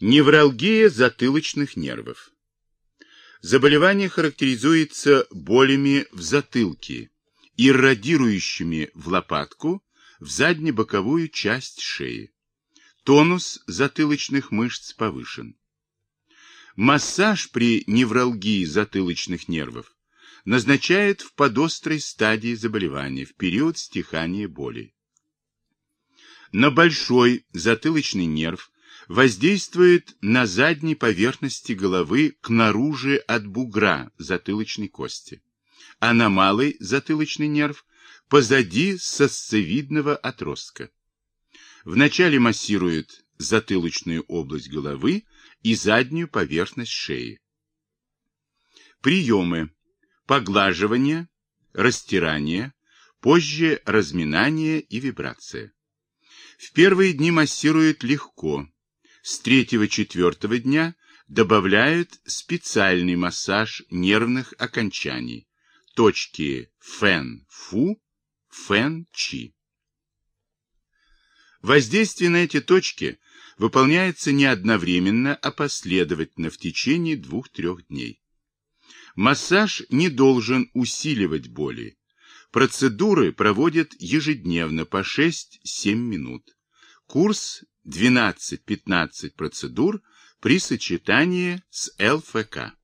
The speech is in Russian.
Невралгия затылочных нервов. Заболевание характеризуется болями в затылке, иррадирующими в лопатку, в задне-боковую часть шеи. Тонус затылочных мышц повышен. Массаж при невралгии затылочных нервов назначает в подострой стадии заболевания, в период стихания боли. На большой затылочный нерв воздействует на задней поверхности головы к наружи от бугра затылочной кости, а на малый затылочный нерв позади сосцевидного отростка. Вначале массирует затылочную область головы и заднюю поверхность шеи. Приемы. Поглаживание, растирание, позже разминание и вибрация. В первые дни массируют легко, с третьего-четвертого дня добавляют специальный массаж нервных окончаний, точки фэн-фу, фэн-чи. Воздействие на эти точки выполняется не одновременно, а последовательно в течение двух-трех дней. Массаж не должен усиливать боли. Процедуры проводят ежедневно по 6-7 минут. Курс 12-15 процедур при сочетании с ЛФК.